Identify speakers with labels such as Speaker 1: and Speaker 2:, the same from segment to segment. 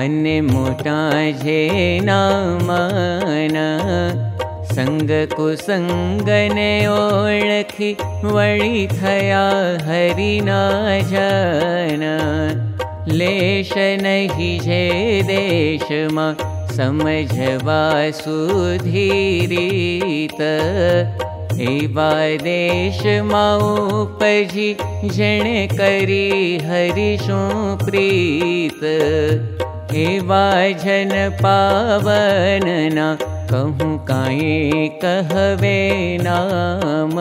Speaker 1: अन्य मोटा जे नामन संग कुसंगने ओळखी वळी थया हरिना जन। लेश नहि जे देशमा समझवा सुधीरीत। एवा देश जण करी हरिशु प्रीत एवा जन पावनना कहूँ काई कहवे नाम।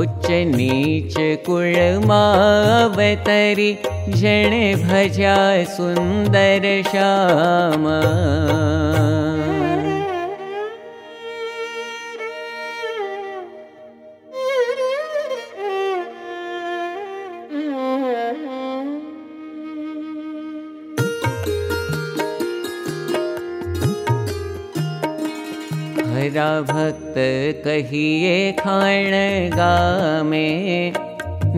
Speaker 1: उच्च नीच कुल मावतरी जण भजा सुंदर श्याम हरा भक्त कहिए खाण गामे।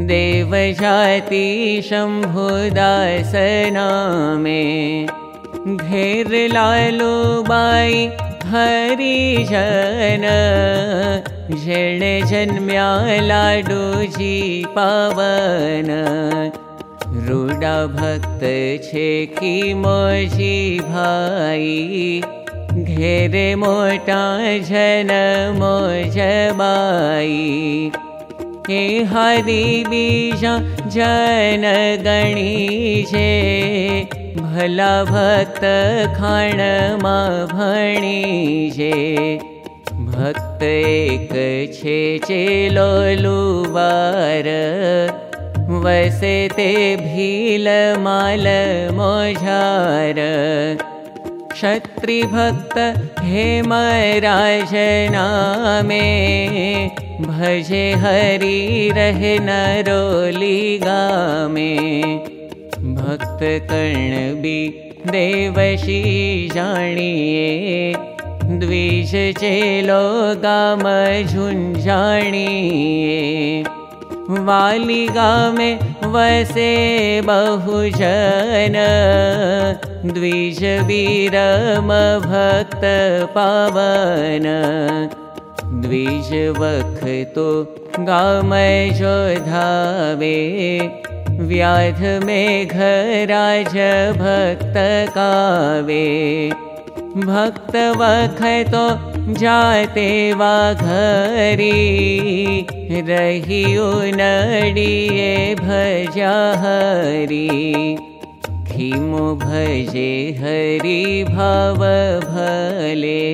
Speaker 1: देव जाति शंभुदास नामे। घेर लालो बाई हरि जन। जन्म्या लाडो जी पावन। रूडा भक्त छे की मोजी भाई मोटा जन हे हरि बीजा जन गणी भला भक्त खाण मा भणी जे भक्त एक छे चेलो लुबार वसे ते भील माल मोझार क्षत्रिभक्त हे मराजनामे भजे हरि रहे नरोली गामे भक्त कर्णबी देवशी जानिए द्विज चेलो गाम झुंझाणिए गामे वसे बहुजन। द्विज वीरम भक्त पावन द्विज वखतो गाम जोधावे। व्याध में घराज भक्त कावे भक्त वखतो जाते वा घरी। रही नडिए भजा हरी खीमो भजे हरि भाव भले।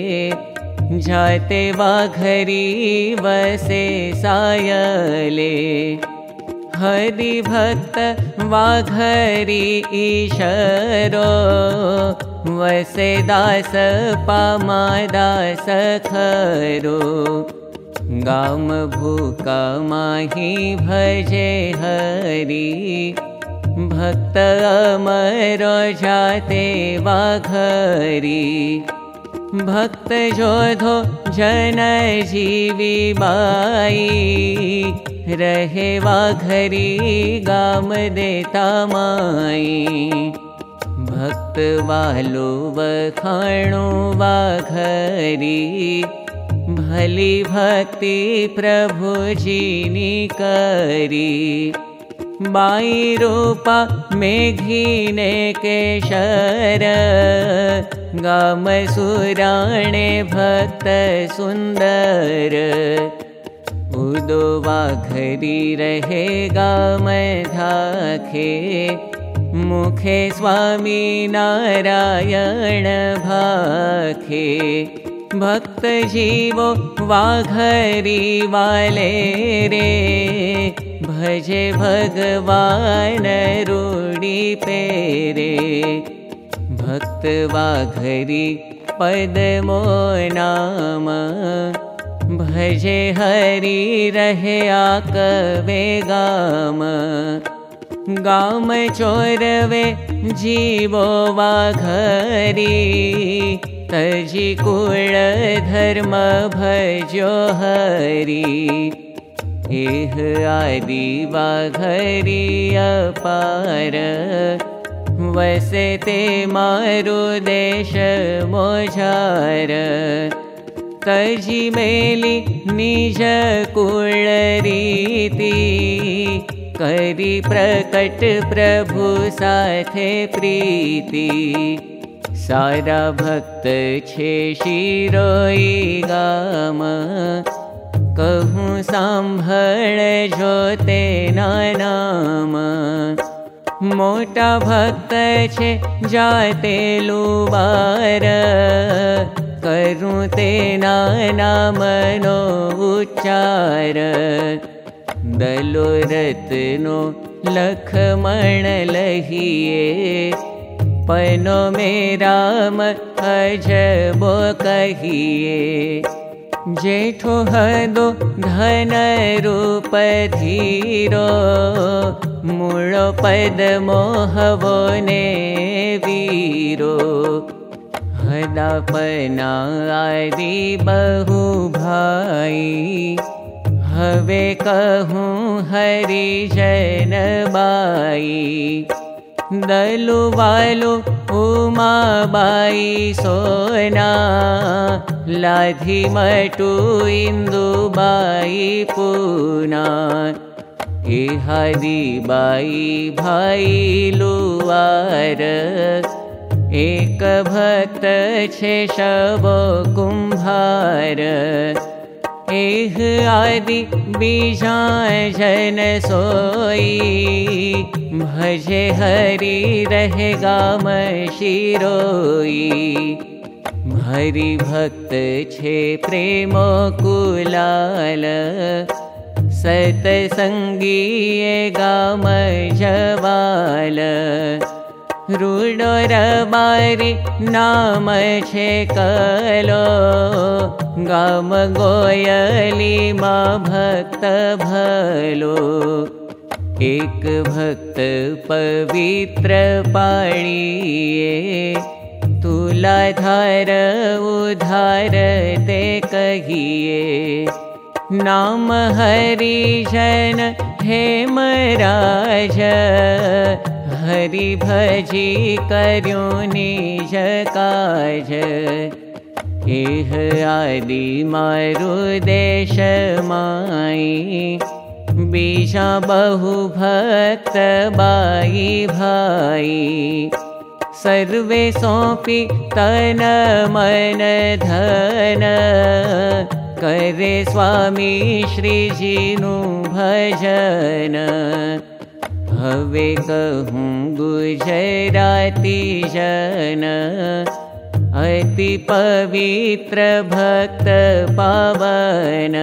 Speaker 1: जाते वा घरी वसे सायले हरि भक्त वाघरी ईशरो वसे दास दास खरो। गाम भूका माही भजे हरी। भक्त अमरो जाते वाघरी भक्त बाई। रहे वाघरी गाम देता माई। भक्त वालो बखाणो वाघरी। भली भक्ति प्रभु जी करी मेघीने केशर गाम भक्त सुंदर उदो वाघरी रहे गाम धाखे मुखे स्वामी नारायण भाखे। भक्त जीवो वाघरी वाले रे भजे भगवान रूडी पेरे। भक्त वाघरी पदमो नाम। भजे हरि रहे आकवे गाम। गाम चोरवे जीवो वाघरी। तजी कुल धर्म भजो हरी वाघरी अपार वसे ते मारु मेली निज कुळरीति करी प्रकट प्रभु साथे प्रीति। सारा भक्त छे शिरोई गाम कहूँ सांभळ जोते नाम मोटा भक्त छे जाते लुबार। करूँ तेना नामनो उच्चार। दलो रत्नो लखमण लहिए। पनो में राम अजबो कहिए जेठो हदो धन धीरो मूळो पद मोहवो ने वीरो। हदापना आदि बहु भाई हवे कहूँ हरि जन बाई दलु वालु उमा बाई सोना लाधी मटु इंदु बाई पूना। हरि बाई भाई लुवार एक भक्त छे शबो कुंभार एह आदि जन सोई। भजे हरि रहेगा शिरोई। हरि भक्त छे प्रेमो कुलाल। सत संगी गाम जवाल रूडो रबारी नाम छे कलो। गाम गोयली मा भक्त भलो। एक भक्त पवित्र पाणिये। तुला धार उधार ते कहिए नाम हरिजन हेमराज हरि भजी कर्यो निज काज। एह आदि मारु देश माई। बीजा बहु भक्त बाई भाई। सर्वे सौंपी तन मन धन। करे स्वामी श्रीजीनु भजन हवे कहूँ गुजराती जन। अति पवित्र भक्त पावन।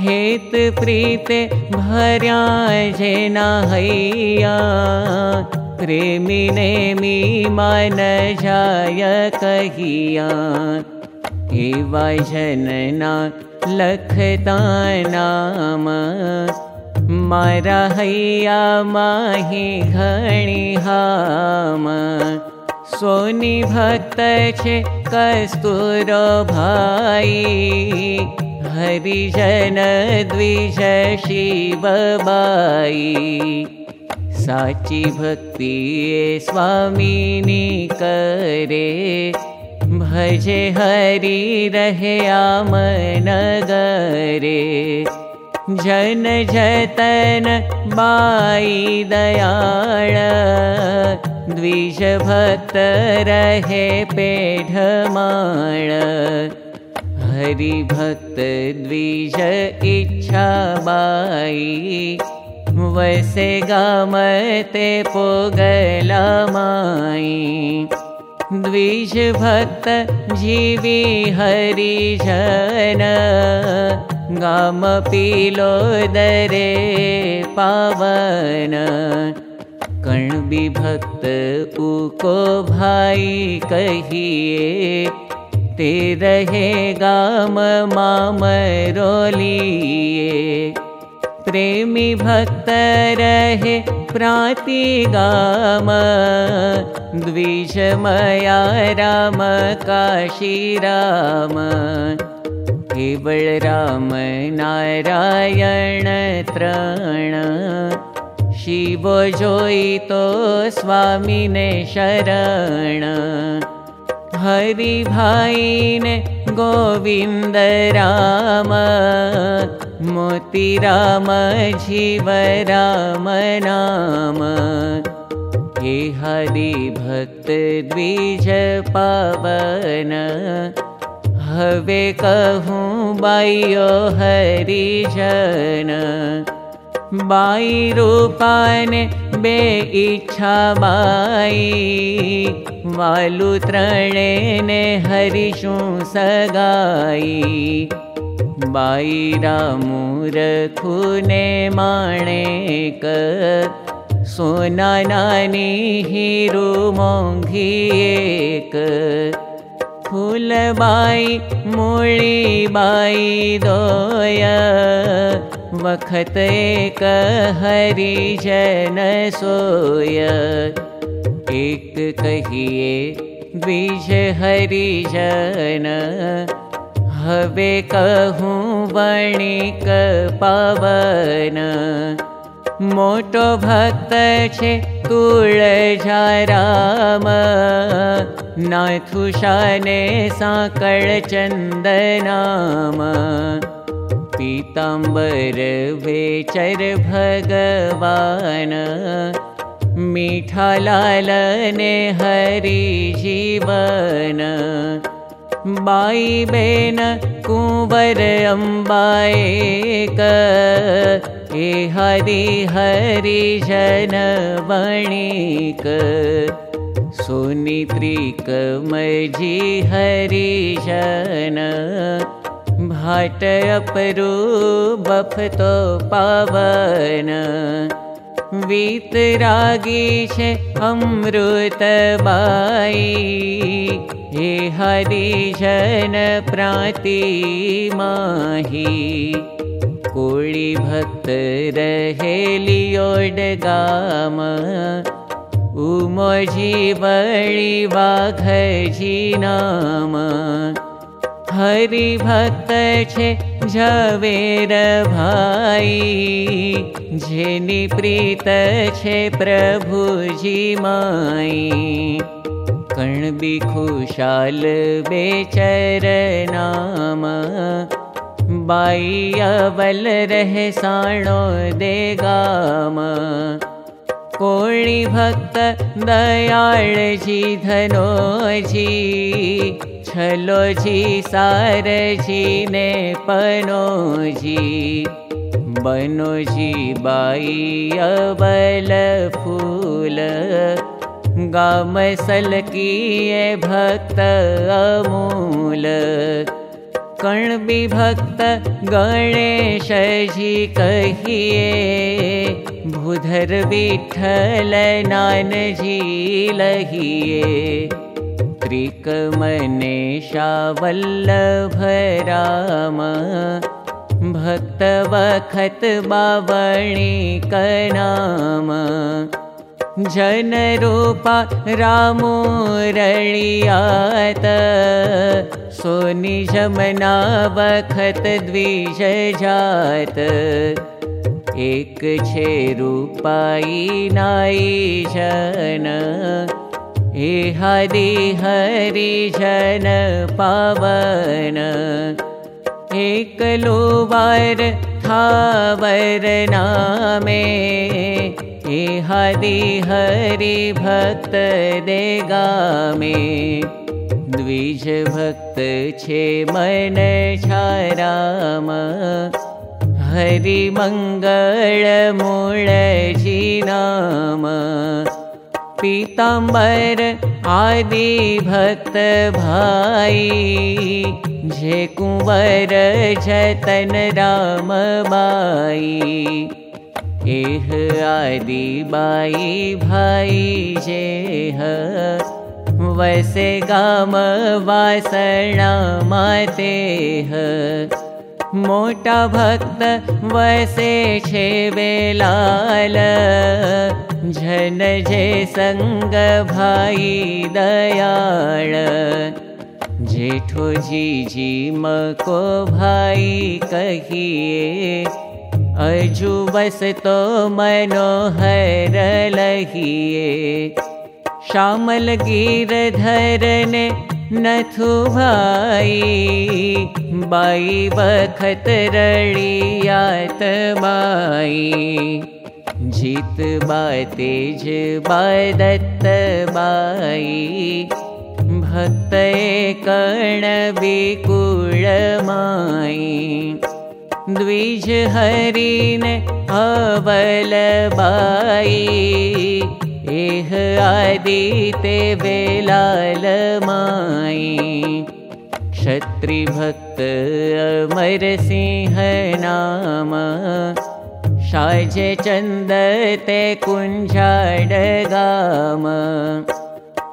Speaker 1: हेत प्रीत भर्या जेना हैया। प्रेमी नेमी मन जाय कहिया। एवा जनना लखता नाम मारा हैया माही सोनी भक्त छे कस्तूरो भाई। हरिजन द्विज शिवबाई साची भक्ति स्वामिनी करे। भजे हरि रहे आमनगरे जन जतन बाई दयाळ। भक्त रहे पेढमाळ हरि भक्त द्विज इच्छा बाई वैसे गामते पोगला माई। भक्त जीवी हरि जन गाम पीलो दरे पावन। भक्त उको भाई कहिए ते गाम माम रोलिए प्रेमी भक्त रहे प्राति गाम द्विज मया राम काशी राम राम नारायण तृण शिव जोई तो स्वामी ने शरण। हरि भाई ने गोविंद राम। मोती राम जीव राम नाम। हे हरि भक्त द्विज पावन हवे कहूँ बाइयो हरिजन बाई रूपान बे इच्छा बाई। वालु त्रणे ने हरिशु सगाई। बाई रामूर खुने माणेक। सोना नानी हीरो मोंघी एक वखत एक हरिजन सोय। एक कहिए द्विज हरिजन। हवे कहूँ वणिक पवन मोटो भक्त छे तुळ राम नाथुशाने साकळ चन्दनाम पीताम्बर वेचर भगवान। मीठा लालने हरि जीवन। बाई बेन कुंवर अम्बाएक ए हरि हरि जन बणिक सोनित्रिक मजी हरि जन। भाट अपरु बफतो पावन वीतरागी छे अमृत बाई। हे हरि जन प्राति माही रहेलियोड गाम। उमजी बळी वाघजी नाम। हरि भक्त छे झवेर भाई। जेनी प्रीत छे प्रभुजी माई। बी खुशाल बेचर नाम अवल रहे साणो दे गाम। कोणी भक्त दयाळ जी धनो जी छलो जी सार पनो बनो जी बाई अबल फूल। गाम सलकी भक्त अमूल कण भक्त गणेश जी कहिए भूधर विठल नान जी लहिए त्रिक मनेशा वल्लभ राम भक्त वखत बावणी कनाम जन रूपा रामो रळियात। सोनि जमना वखत द्विज जात। एक छे रूपाई नाई जन। हे हरि जन पावन। एक लोवार थावर नामे हे हरि भक्त देगामे द्विज भक्त छे मन छाराम। हरि मङ्गल जी नाम। पीताम्बर आदि भक्त भाई। जे कुंवर जतन राम बाई एह आदि बाई भाई जे ह। वैसे गाम माते ह। मोटा भक्त वैसे छे बेलाल। जन जे संग भाई दयाळ जेठो जी जी मको भाई कहिए अजु बस तो मनोहर लहिए। श्यामल गिर धरने नथु भाई बाई बखत रड़ियात बाई जीत बातेज बादत्त बाई भक्त कर्ण विकुल माई द्विज हरिन अवल बाई। एह आदिते वेलाल माई। क्षत्रि भक्त अमर सिंह नाम। शाजे चन्द ते कुञ्जाड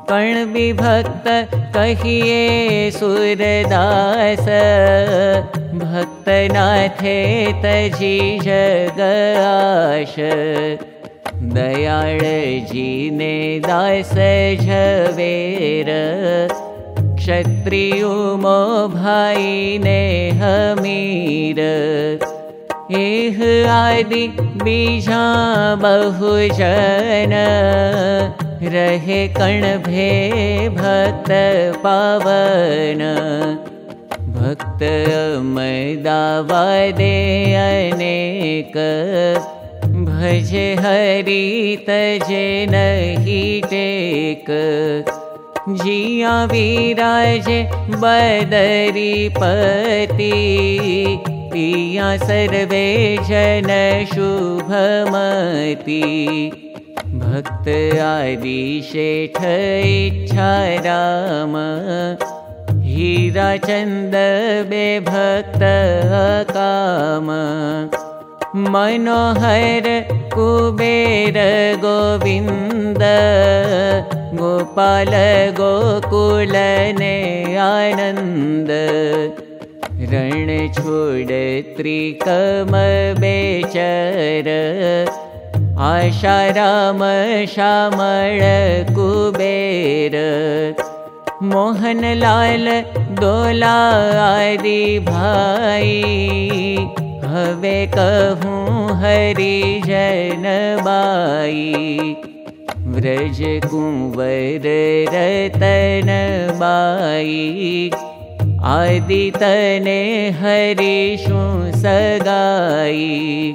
Speaker 1: कर्ण विभक्त कहिए सुरदास। भक्त नाथे तजी जगाश दयाळ जी ने दास झवेर। क्षत्रियो मो भाई ने हमीर। एह आदि बीजा बहुजन रहे कण भे भक्त पावन। भक्त मैदावा दे अनेक। भज हरि तजे नहीं टेक। जिया विराज बदरी पति। पिया सर्वे जन शुभमती भक्त आदि शेठ इच्छा राम हीरा चन्द बे भक्त काम मनोहर कुबेर गोविन्द। गोपाल गोकुलने आनन्द रण छोड त्रिकम बेचर श्यामळ कुबेर मोहनलाल दोला आदि भाई। हवे कहूँ हरि जन बाई। व्रज कुंवर रतन बाई। आदि तने हरिषु सगाई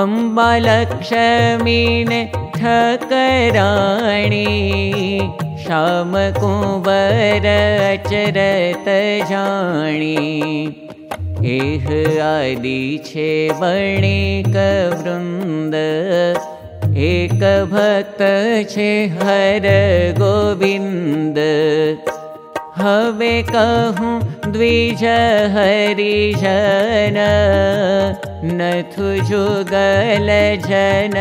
Speaker 1: अम्बालक्ष्मीन ठकराणी श्याम कुंवर अचरत जाणी। एह आदि छे वणिक वृन्द एक भक्त छे हर गोविन्द हवे कहूँ द्विज हरिजन नथु जुगल जन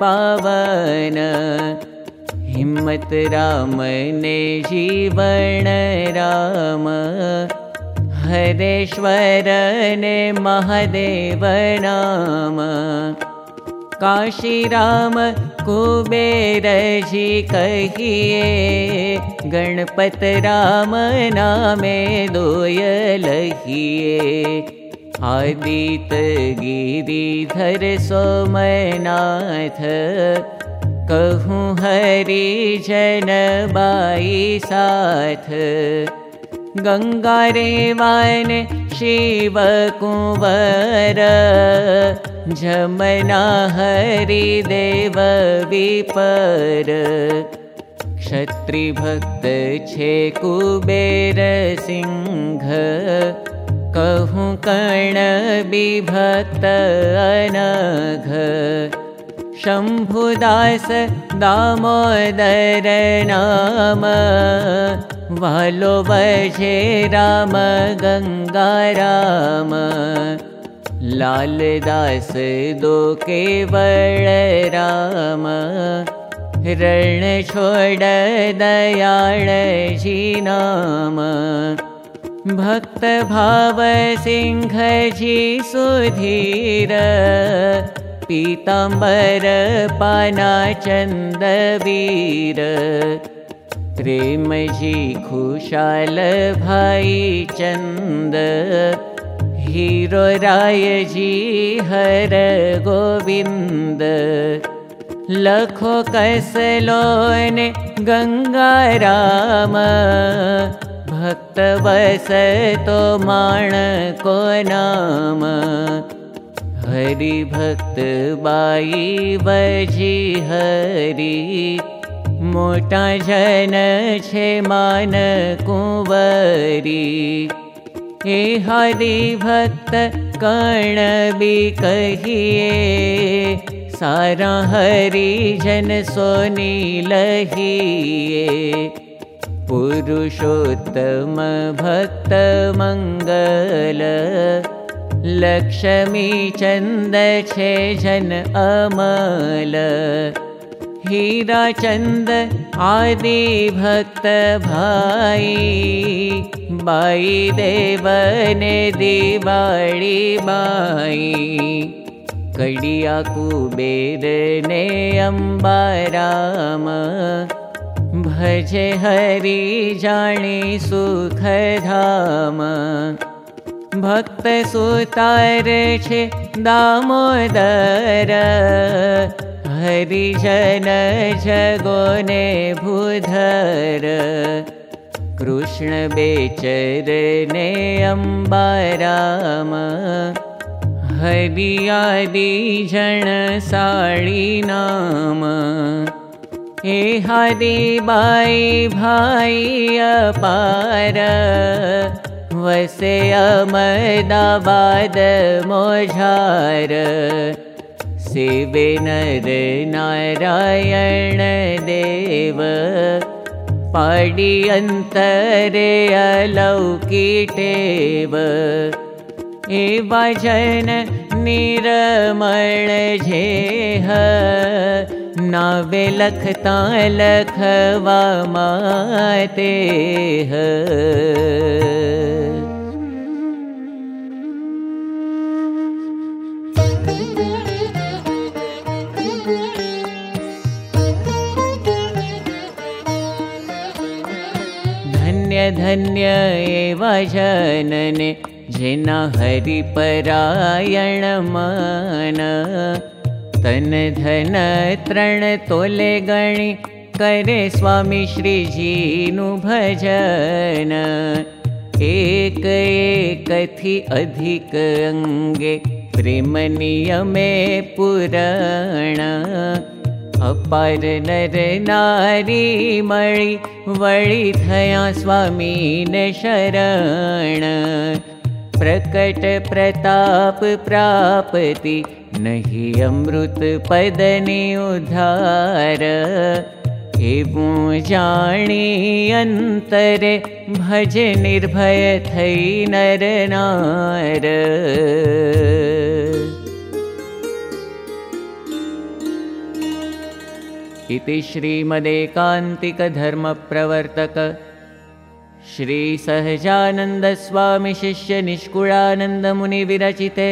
Speaker 1: पावन। हिम्मत राम ने जीवन राम हरेश्वर ने महादेव नाम काशी राम कुबेर जी कहिए गणपत राम नामे दोय लहिए आदित गिरिधर सोमनाथ कहूँ हरि जन बाई साथ गङ्गा रेवान शिव कुंवर जमना हरि देव विपर। क्षत्रिभक्त छे कुबेर सिंह कहूँ कर्ण विभक्त अनघ शम्भुदास दामोदर नाम। वालो बजे राम गङ्गा राम। लालदास दो केवल राम। रण छोड़ दयाळ जी नाम। भक्त भाव सिंह जी सुधीर पीताम्बर पाना चन्दवीर प्रेमजी खुशाल भाई चंद हीरो रायजी हर गोविंद लखो कसलो गंगा राम। भक्त नाम हरि भक्त बाई बजी हरी। मोटा जन छे मान कुंवरी। हे हरि भक्त कर्ण भी कहिए। सारा हरि जन सोनी लहिए। पुरुषोत्तम भक्त मंगल लक्ष्मी चन्द छे जन अमल। हीरा चन्द आदि भक्त भाई। बाई देवने दिवाळी बाई कडिया कुबेर ने अम्बाराम भजे हरि जाणी सुख धाम भक्त सुतार छे दामोदर। हरिजन जगोने भूधर। कृष्ण बेचर ने अम्बाराम हरियादि जन साड़ी नाम। हे हरि बाई भाई अपार वसे अमदाबाद मोझार। शिवे नर नारायण देव। पाडी अन्तरे अलौकी टेव एवा जन निर्मल झेह नावे लखता लखवा माते धन्य एवा जनने जेना हरिपरायण मन। धन तृण तोले गणी करे स्वामी श्रीजीनु भजन। एक एकथि अधिक अंगे प्रेम नियमे पुराण अपार नर नारी मणि वळि थया स्वामी ने शरण। प्रकट प्रताप प्राप्ति नहीं अमृत पदनि उधार एवं जाणी अंतरे भज निर्भय थई नर नार इति श्रीमदेकान्तिकधर्मप्रवर्तक। श्रीसहजानन्दस्वामिशिष्यनिष्कुळानन्दमुनिविरचिते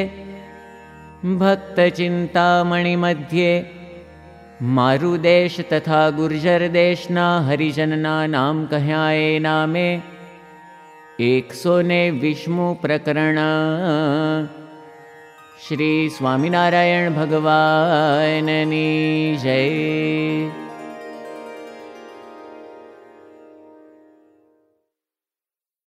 Speaker 1: भक्तचिन्तामणिमध्ये मारुदेश तथा गुर्जरदेशना हरिजनना नाम कह्याए नामे। एक सौ ने विष्णु प्रकरण श्री स्वामिनारायण भगवाननी जय